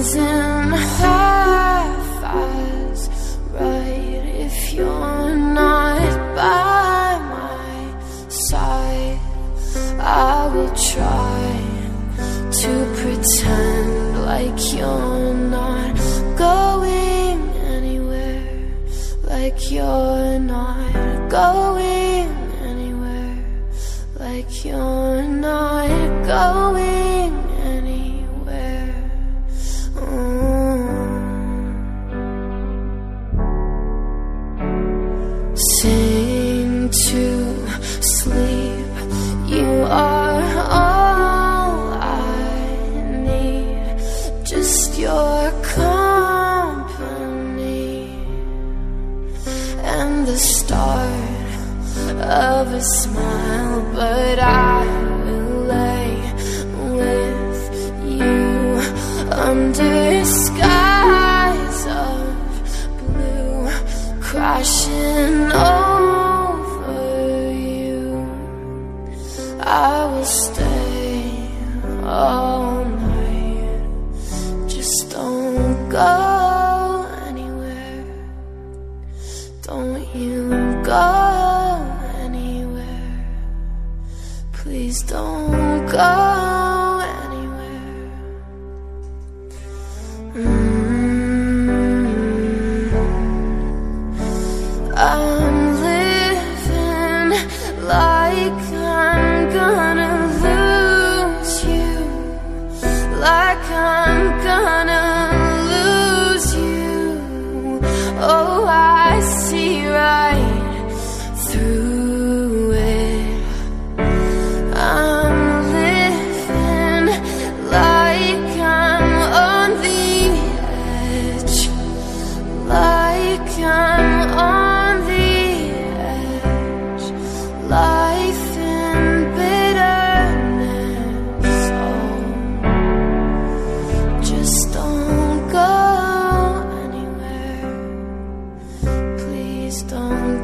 hands and half eyes right if you're not by my side I will try to pretend like you're not going anywhere like you're not going anywhere like you're not going Sing to sleep, you are all I need, just your company and the start of a smile, but I crashing over you. I will stay all night. Just don't go anywhere. Don't you go anywhere. Please don't go like I'm gonna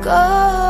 go